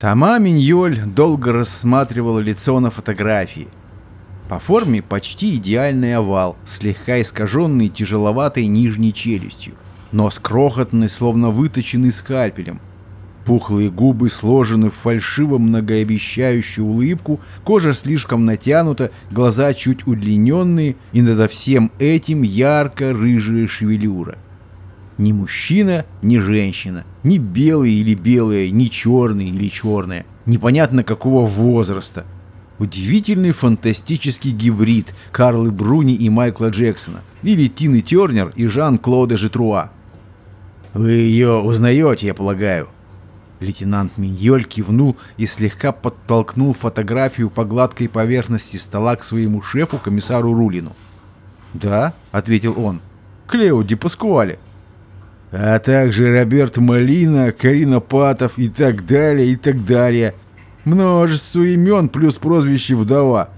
Тома Миньоль долго рассматривала лицо на фотографии. По форме почти идеальный овал, слегка искаженный тяжеловатой нижней челюстью. Нос крохотный, словно выточенный скальпелем. Пухлые губы сложены в фальшиво многообещающую улыбку, кожа слишком натянута, глаза чуть удлиненные, и над всем этим ярко-рыжая шевелюра. Ни мужчина, ни женщина. Ни белый или белая, ни черный или черная. Непонятно какого возраста. Удивительный фантастический гибрид Карлы Бруни и Майкла Джексона. Или Тины Тернер и Жан-Клода Житруа. «Вы ее узнаете, я полагаю?» Лейтенант Миньоль кивнул и слегка подтолкнул фотографию по гладкой поверхности стола к своему шефу, комиссару Рулину. «Да», — ответил он, — «Клеуди Паскуале» а также Роберт Малина, Карина Патов и так далее, и так далее. Множество имен плюс прозвище «Вдова».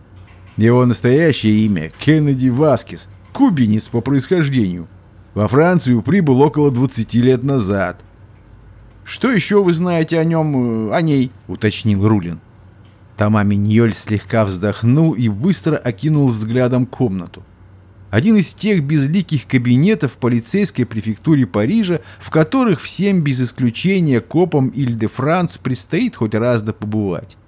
Его настоящее имя – Кеннеди Васкис, кубинец по происхождению. Во Францию прибыл около 20 лет назад. «Что еще вы знаете о нем, э, о ней?» – уточнил Рулин. Тома Миньоль слегка вздохнул и быстро окинул взглядом комнату один из тех безликих кабинетов полицейской префектуре Парижа, в которых всем без исключения копам Иль-де-Франц предстоит хоть раз да побывать.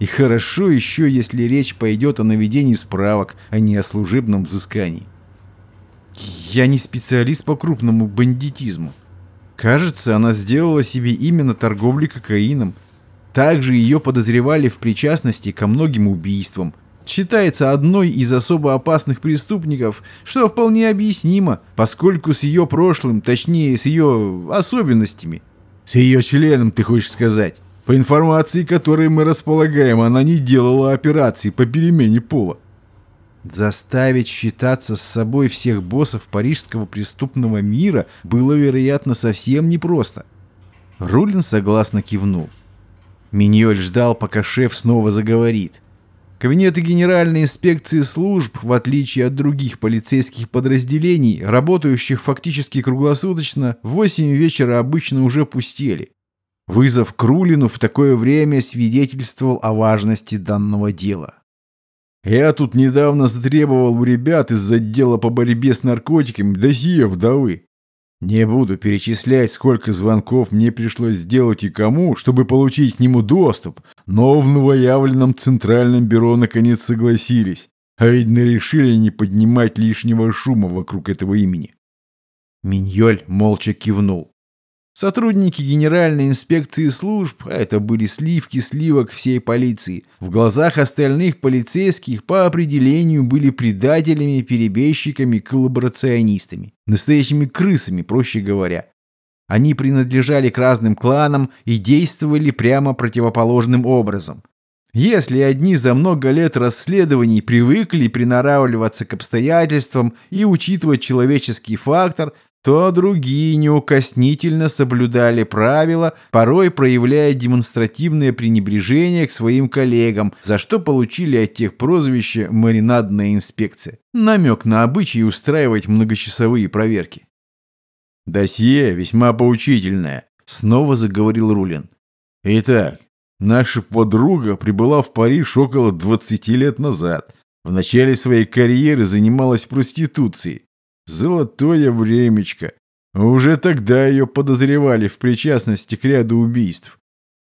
И хорошо еще, если речь пойдет о наведении справок, а не о служебном взыскании. Я не специалист по крупному бандитизму. Кажется, она сделала себе имя на торговле кокаином. Также ее подозревали в причастности ко многим убийствам – считается одной из особо опасных преступников, что вполне объяснимо, поскольку с ее прошлым, точнее с ее особенностями. С ее членом, ты хочешь сказать. По информации, которой мы располагаем, она не делала операций по перемене пола. Заставить считаться с собой всех боссов парижского преступного мира было, вероятно, совсем непросто. Рулин согласно кивнул. Миньоль ждал, пока шеф снова заговорит. Кабинеты Генеральной инспекции служб, в отличие от других полицейских подразделений, работающих фактически круглосуточно, в 8 вечера обычно уже пустели. Вызов к Рулину в такое время свидетельствовал о важности данного дела. «Я тут недавно затребовал у ребят из отдела по борьбе с наркотиками досье вдовы. Не буду перечислять, сколько звонков мне пришлось сделать и кому, чтобы получить к нему доступ, но в новоявленном Центральном бюро наконец согласились, а видно решили не поднимать лишнего шума вокруг этого имени. Миньоль молча кивнул. Сотрудники Генеральной инспекции служб, а это были сливки сливок всей полиции, в глазах остальных полицейских по определению были предателями, перебежчиками, коллаборационистами, настоящими крысами, проще говоря. Они принадлежали к разным кланам и действовали прямо противоположным образом. Если одни за много лет расследований привыкли приноравливаться к обстоятельствам и учитывать человеческий фактор, то другие неукоснительно соблюдали правила, порой проявляя демонстративное пренебрежение к своим коллегам, за что получили от тех прозвище «маринадная инспекция». Намек на обычай устраивать многочасовые проверки. «Досье весьма поучительное», — снова заговорил Рулин. «Итак, наша подруга прибыла в Париж около 20 лет назад. В начале своей карьеры занималась проституцией. Золотое времечко. Уже тогда ее подозревали в причастности к ряду убийств.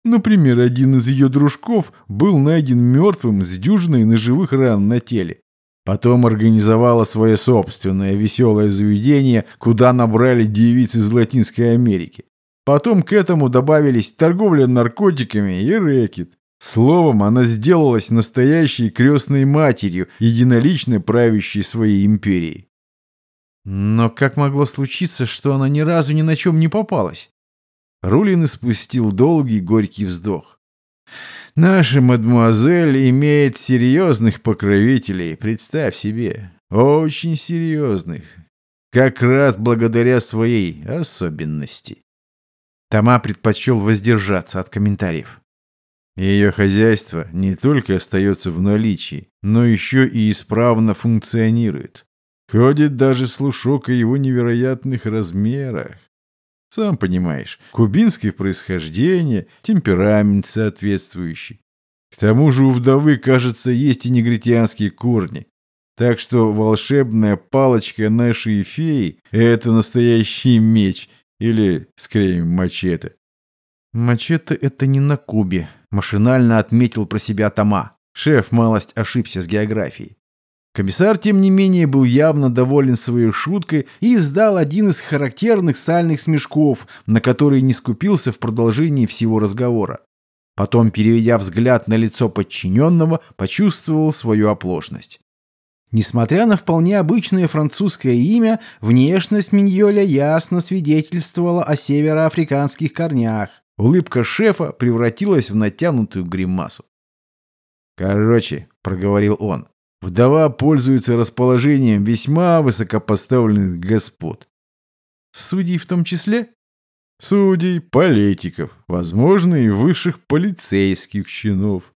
Например, один из ее дружков был найден мертвым с дюжиной ножевых ран на теле. Потом организовала свое собственное веселое заведение, куда набрали девиц из Латинской Америки. Потом к этому добавились торговля наркотиками и рэкет. Словом, она сделалась настоящей крестной матерью, единолично правящей своей империей. Но как могло случиться, что она ни разу ни на чем не попалась? Рулин испустил долгий горький вздох. «Наша мадемуазель имеет серьезных покровителей, представь себе, очень серьезных, как раз благодаря своей особенности». Тома предпочел воздержаться от комментариев. Ее хозяйство не только остается в наличии, но еще и исправно функционирует. Ходит даже слушок о его невероятных размерах. Сам понимаешь, кубинское происхождение, темперамент соответствующий. К тому же у вдовы, кажется, есть и негритянские корни. Так что волшебная палочка нашей феи – это настоящий меч, или, скорее, мачете. Мачете – это не на Кубе, машинально отметил про себя Тома. Шеф малость ошибся с географией. Комиссар, тем не менее, был явно доволен своей шуткой и издал один из характерных сальных смешков, на который не скупился в продолжении всего разговора. Потом, переведя взгляд на лицо подчиненного, почувствовал свою оплошность. Несмотря на вполне обычное французское имя, внешность Миньоля ясно свидетельствовала о североафриканских корнях. Улыбка шефа превратилась в натянутую гримасу. «Короче», — проговорил он, — «вдова пользуется расположением весьма высокопоставленных господ». «Судей в том числе?» «Судей, политиков, возможно, и высших полицейских чинов.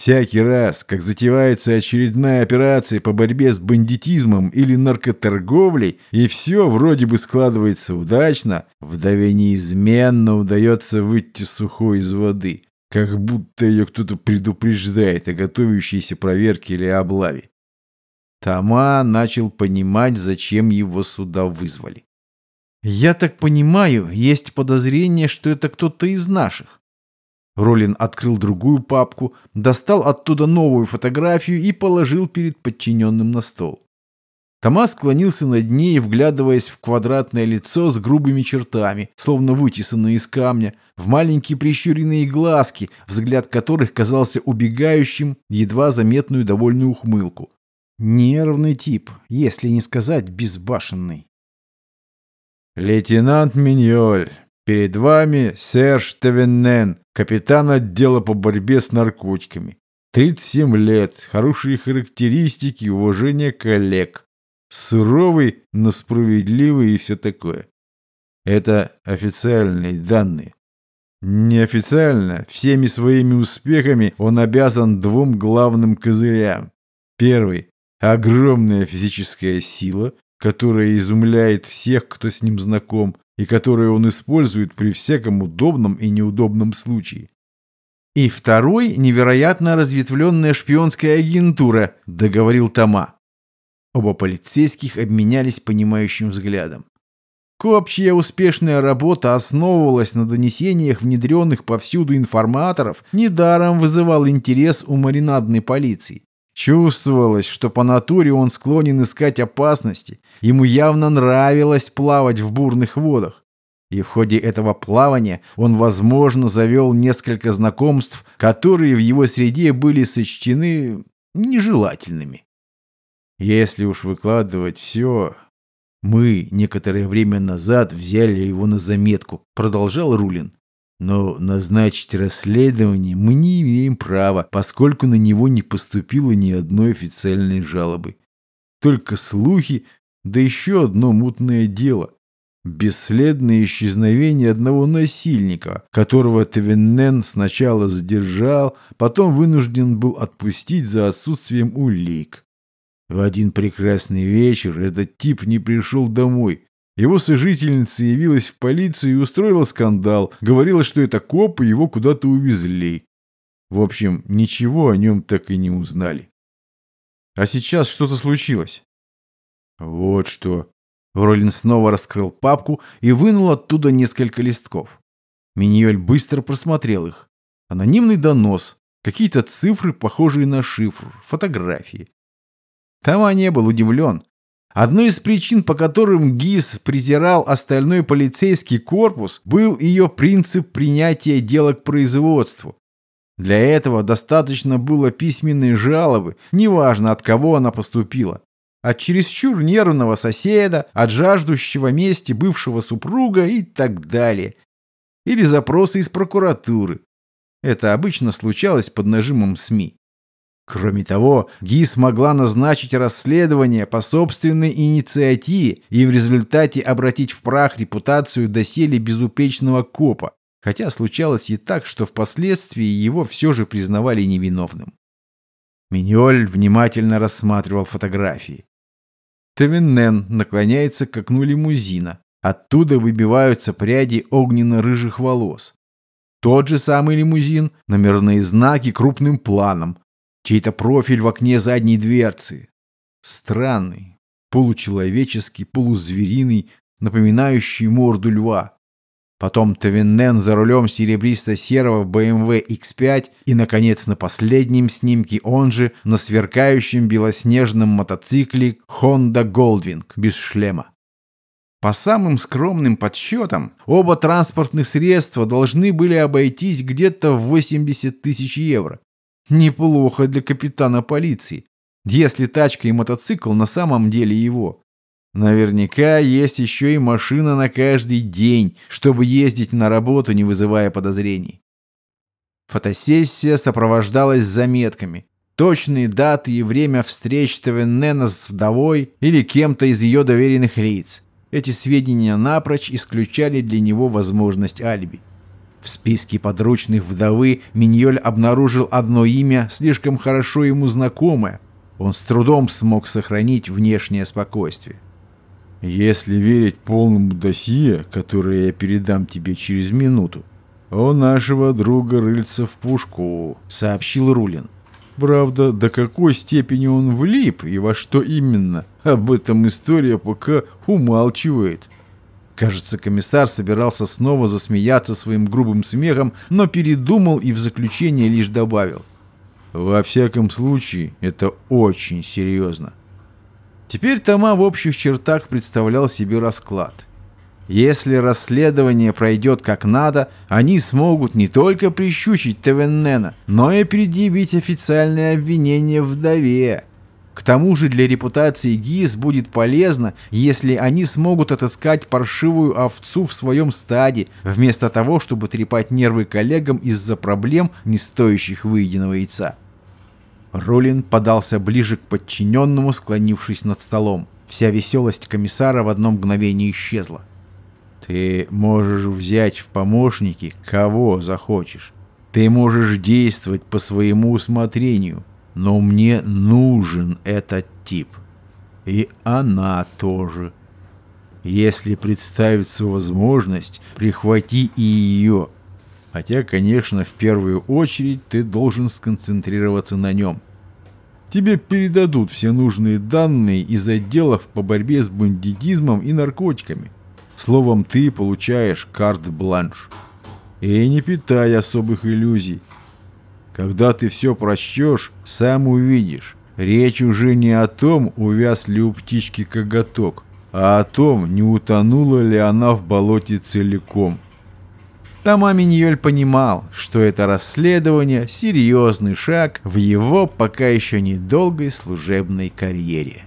Всякий раз, как затевается очередная операция по борьбе с бандитизмом или наркоторговлей, и все вроде бы складывается удачно, вдове неизменно удается выйти сухой из воды, как будто ее кто-то предупреждает о готовящейся проверке или облаве. Тома начал понимать, зачем его сюда вызвали. «Я так понимаю, есть подозрение, что это кто-то из наших. Ролин открыл другую папку, достал оттуда новую фотографию и положил перед подчиненным на стол. Томас склонился над ней, вглядываясь в квадратное лицо с грубыми чертами, словно вытесанное из камня, в маленькие прищуренные глазки, взгляд которых казался убегающим, едва заметную довольную ухмылку. Нервный тип, если не сказать безбашенный. «Лейтенант Миньоль, перед вами Серж Тавеннен, капитан отдела по борьбе с наркотиками. 37 лет, хорошие характеристики, уважение коллег. Суровый, но справедливый и все такое. Это официальные данные. Неофициально, всеми своими успехами он обязан двум главным козырям. Первый – огромная физическая сила, которая изумляет всех, кто с ним знаком, и которые он использует при всяком удобном и неудобном случае. И второй – невероятно разветвленная шпионская агентура, договорил Тома. Оба полицейских обменялись понимающим взглядом. Копчья успешная работа основывалась на донесениях внедренных повсюду информаторов, недаром вызывал интерес у маринадной полиции. Чувствовалось, что по натуре он склонен искать опасности. Ему явно нравилось плавать в бурных водах. И в ходе этого плавания он, возможно, завел несколько знакомств, которые в его среде были сочтены нежелательными. Если уж выкладывать все... Мы некоторое время назад взяли его на заметку, продолжал Рулин. Но назначить расследование мы не имеем права, поскольку на него не поступило ни одной официальной жалобы. Только слухи, да еще одно мутное дело. Бесследное исчезновение одного насильника, которого Твеннен сначала задержал, потом вынужден был отпустить за отсутствием улик. В один прекрасный вечер этот тип не пришел домой, его сожительница явилась в полицию и устроила скандал. Говорила, что это копы его куда-то увезли. В общем, ничего о нем так и не узнали. А сейчас что-то случилось. Вот что. Ролин снова раскрыл папку и вынул оттуда несколько листков. Миньоль быстро просмотрел их. Анонимный донос, какие-то цифры, похожие на шифр, фотографии. Тома не был удивлен. Одной из причин, по которым ГИС презирал остальной полицейский корпус, был ее принцип принятия дела к производству. Для этого достаточно было письменной жалобы, неважно от кого она поступила. От чересчур нервного соседа, от жаждущего мести бывшего супруга и так далее. Или запросы из прокуратуры. Это обычно случалось под нажимом СМИ. Кроме того, ГИС могла назначить расследование по собственной инициативе и в результате обратить в прах репутацию доселе безупречного копа, хотя случалось и так, что впоследствии его все же признавали невиновным. Миньоль внимательно рассматривал фотографии. Тавеннен наклоняется к окну лимузина. Оттуда выбиваются пряди огненно-рыжих волос. Тот же самый лимузин, номерные знаки крупным планом, чей-то профиль в окне задней дверцы. Странный, получеловеческий, полузвериный, напоминающий морду льва. Потом Тавиннен за рулем серебристо-серого BMW X5 и, наконец, на последнем снимке он же на сверкающем белоснежном мотоцикле Honda Goldwing без шлема. По самым скромным подсчетам, оба транспортных средства должны были обойтись где-то в 80 тысяч евро. Неплохо для капитана полиции, если тачка и мотоцикл на самом деле его. Наверняка есть еще и машина на каждый день, чтобы ездить на работу, не вызывая подозрений. Фотосессия сопровождалась заметками. Точные даты и время встреч Тавеннена с вдовой или кем-то из ее доверенных лиц. Эти сведения напрочь исключали для него возможность алиби. В списке подручных вдовы Миньоль обнаружил одно имя, слишком хорошо ему знакомое. Он с трудом смог сохранить внешнее спокойствие. «Если верить полному досье, которое я передам тебе через минуту, у нашего друга рыльца в пушку», — сообщил Рулин. Правда, до какой степени он влип и во что именно, об этом история пока умалчивает. Кажется, комиссар собирался снова засмеяться своим грубым смехом, но передумал и в заключение лишь добавил. Во всяком случае, это очень серьезно. Теперь Тома в общих чертах представлял себе расклад – если расследование пройдет как надо, они смогут не только прищучить Тевеннена, но и предъявить официальное обвинение вдове. К тому же для репутации ГИС будет полезно, если они смогут отыскать паршивую овцу в своем стаде, вместо того, чтобы трепать нервы коллегам из-за проблем, не стоящих выеденного яйца. Ролин подался ближе к подчиненному, склонившись над столом. Вся веселость комиссара в одно мгновение исчезла. Ты можешь взять в помощники кого захочешь. Ты можешь действовать по своему усмотрению, но мне нужен этот тип. И она тоже. Если представится возможность, прихвати и ее. Хотя, конечно, в первую очередь ты должен сконцентрироваться на нем. Тебе передадут все нужные данные из отделов по борьбе с бандитизмом и наркотиками. Словом, ты получаешь карт-бланш. И не питай особых иллюзий. Когда ты все прочтешь, сам увидишь. Речь уже не о том, увяз ли у птички коготок, а о том, не утонула ли она в болоте целиком. Тома Миньоль понимал, что это расследование – серьезный шаг в его пока еще недолгой служебной карьере.